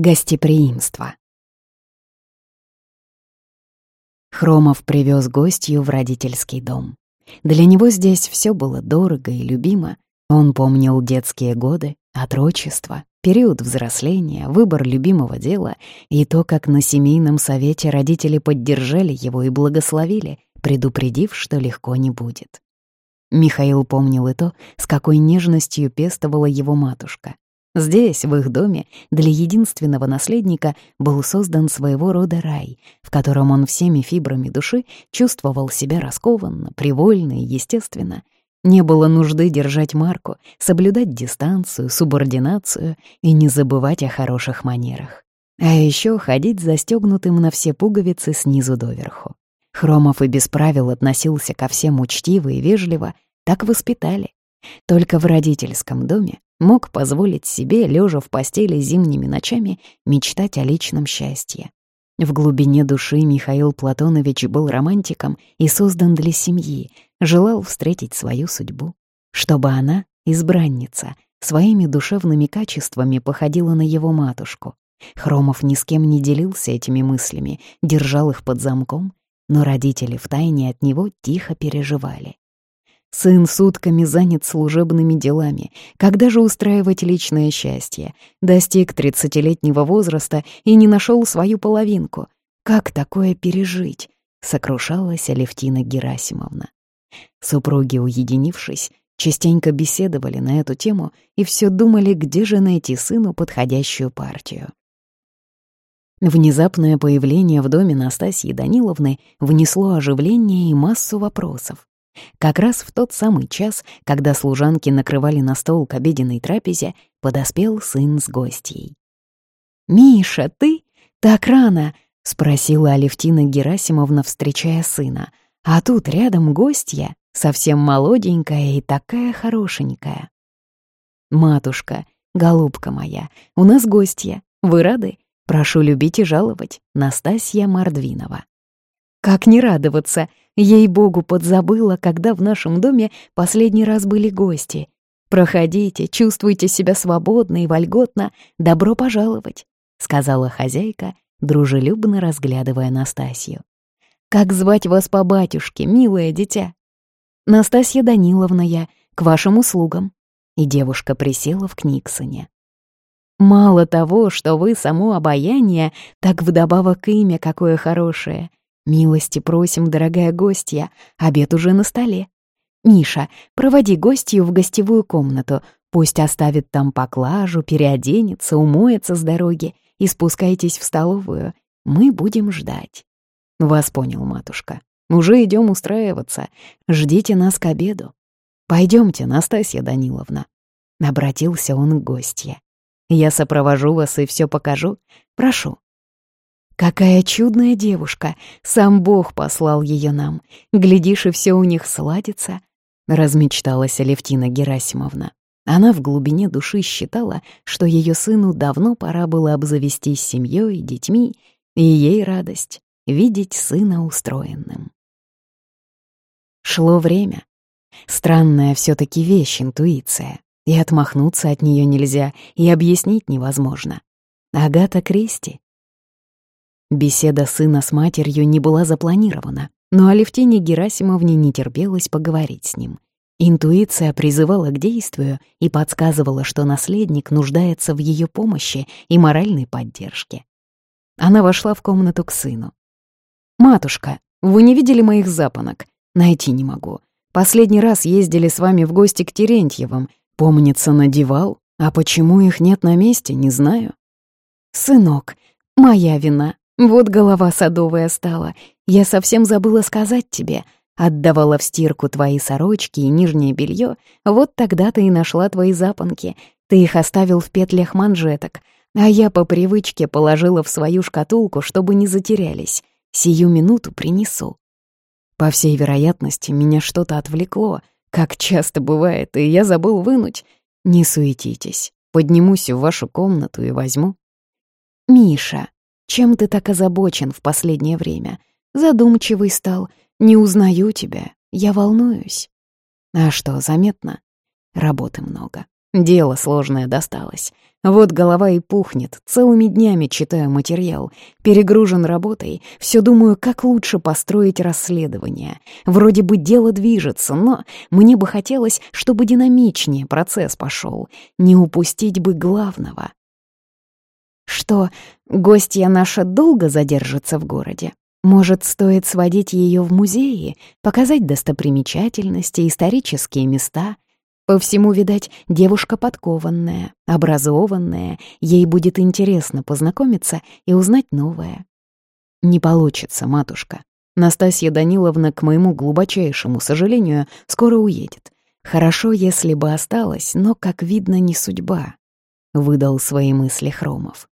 Гостеприимство. Хромов привез гостью в родительский дом. Для него здесь все было дорого и любимо. Он помнил детские годы, отрочество, период взросления, выбор любимого дела и то, как на семейном совете родители поддержали его и благословили, предупредив, что легко не будет. Михаил помнил и то, с какой нежностью пестовала его матушка. Здесь, в их доме, для единственного наследника был создан своего рода рай, в котором он всеми фибрами души чувствовал себя раскованно, привольно и естественно. Не было нужды держать марку, соблюдать дистанцию, субординацию и не забывать о хороших манерах. А еще ходить застегнутым на все пуговицы снизу доверху. Хромов и без правил относился ко всем учтиво и вежливо, так воспитали. Только в родительском доме мог позволить себе, лежа в постели зимними ночами, мечтать о личном счастье. В глубине души Михаил Платонович был романтиком и создан для семьи, желал встретить свою судьбу. Чтобы она, избранница, своими душевными качествами походила на его матушку. Хромов ни с кем не делился этими мыслями, держал их под замком, но родители втайне от него тихо переживали. Сын сутками занят служебными делами. Когда же устраивать личное счастье? Достиг тридцатилетнего возраста и не нашел свою половинку. Как такое пережить? Сокрушалась Алевтина Герасимовна. Супруги, уединившись, частенько беседовали на эту тему и все думали, где же найти сыну подходящую партию. Внезапное появление в доме Настасьи Даниловны внесло оживление и массу вопросов. Как раз в тот самый час, когда служанки накрывали на стол к обеденной трапезе, подоспел сын с гостьей. «Миша, ты? Так рано!» — спросила Алевтина Герасимовна, встречая сына. «А тут рядом гостья, совсем молоденькая и такая хорошенькая». «Матушка, голубка моя, у нас гостья. Вы рады? Прошу любить и жаловать. Настасья Мордвинова». Как не радоваться? Ей-богу, подзабыла, когда в нашем доме последний раз были гости. «Проходите, чувствуйте себя свободно и вольготно. Добро пожаловать», — сказала хозяйка, дружелюбно разглядывая Настасью. «Как звать вас по батюшке, милое дитя?» «Настасья Даниловна я, к вашим услугам». И девушка присела в Книксоне. «Мало того, что вы само обаяние, так вдобавок имя какое хорошее. «Милости просим, дорогая гостья, обед уже на столе. Миша, проводи гостью в гостевую комнату, пусть оставит там поклажу, переоденется, умоется с дороги и спускайтесь в столовую. Мы будем ждать». «Вас понял, матушка. Уже идем устраиваться. Ждите нас к обеду. Пойдемте, Настасья Даниловна». Обратился он к гостье. «Я сопровожу вас и все покажу. Прошу, Какая чудная девушка! Сам Бог послал ее нам. Глядишь, и все у них сладится. Размечталась Алевтина Герасимовна. Она в глубине души считала, что ее сыну давно пора было обзавестись семьей детьми, и ей радость — видеть сына устроенным. Шло время. Странная все таки вещь интуиция. И отмахнуться от нее нельзя, и объяснить невозможно. Агата Кристи Беседа сына с матерью не была запланирована, но Алевтине Герасимовне не терпелось поговорить с ним. Интуиция призывала к действию и подсказывала, что наследник нуждается в ее помощи и моральной поддержке. Она вошла в комнату к сыну. «Матушка, вы не видели моих запонок? Найти не могу. Последний раз ездили с вами в гости к Терентьевым. Помнится, надевал. А почему их нет на месте, не знаю». «Сынок, моя вина. Вот голова садовая стала. Я совсем забыла сказать тебе. Отдавала в стирку твои сорочки и нижнее белье. Вот тогда ты и нашла твои запонки. Ты их оставил в петлях манжеток. А я по привычке положила в свою шкатулку, чтобы не затерялись. Сию минуту принесу. По всей вероятности, меня что-то отвлекло, как часто бывает, и я забыл вынуть. Не суетитесь. Поднимусь в вашу комнату и возьму. «Миша», чем ты так озабочен в последнее время? Задумчивый стал. Не узнаю тебя. Я волнуюсь. А что, заметно? Работы много. Дело сложное досталось. Вот голова и пухнет, целыми днями читаю материал, перегружен работой, все думаю, как лучше построить расследование. Вроде бы дело движется, но мне бы хотелось, чтобы динамичнее процесс пошел, не упустить бы главного. Что, гостья наша долго задержится в городе? Может, стоит сводить ее в музеи, показать достопримечательности, исторические места — по всему, видать, девушка подкованная, образованная, ей будет интересно познакомиться и узнать новое. Не получится, матушка. Настасья Даниловна, к моему глубочайшему сожалению, скоро уедет. Хорошо, если бы осталась, но, как видно, не судьба. Выдал свои мысли Хромов.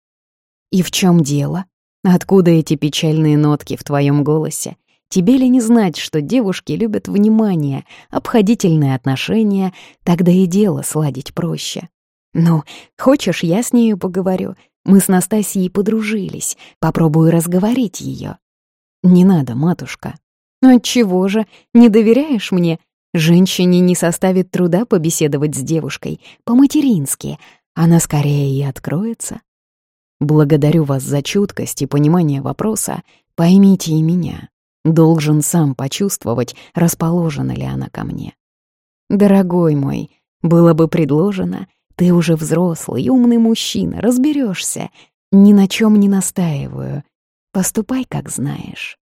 И в чем дело? Откуда эти печальные нотки в твоем голосе? Тебе ли не знать, что девушки любят внимание, обходительные отношения, тогда и дело сладить проще. Ну, хочешь, я с нею поговорю? Мы с Настасьей подружились, попробую разговорить ее. Не надо, матушка. Отчего же, не доверяешь мне? Женщине не составит труда побеседовать с девушкой, по-матерински. Она скорее и откроется. Благодарю вас за чуткость и понимание вопроса. Поймите и меня. Должен сам почувствовать, расположена ли она ко мне. Дорогой мой, было бы предложено, ты уже взрослый, умный мужчина, разберешься. Ни на чем не настаиваю. Поступай, как знаешь.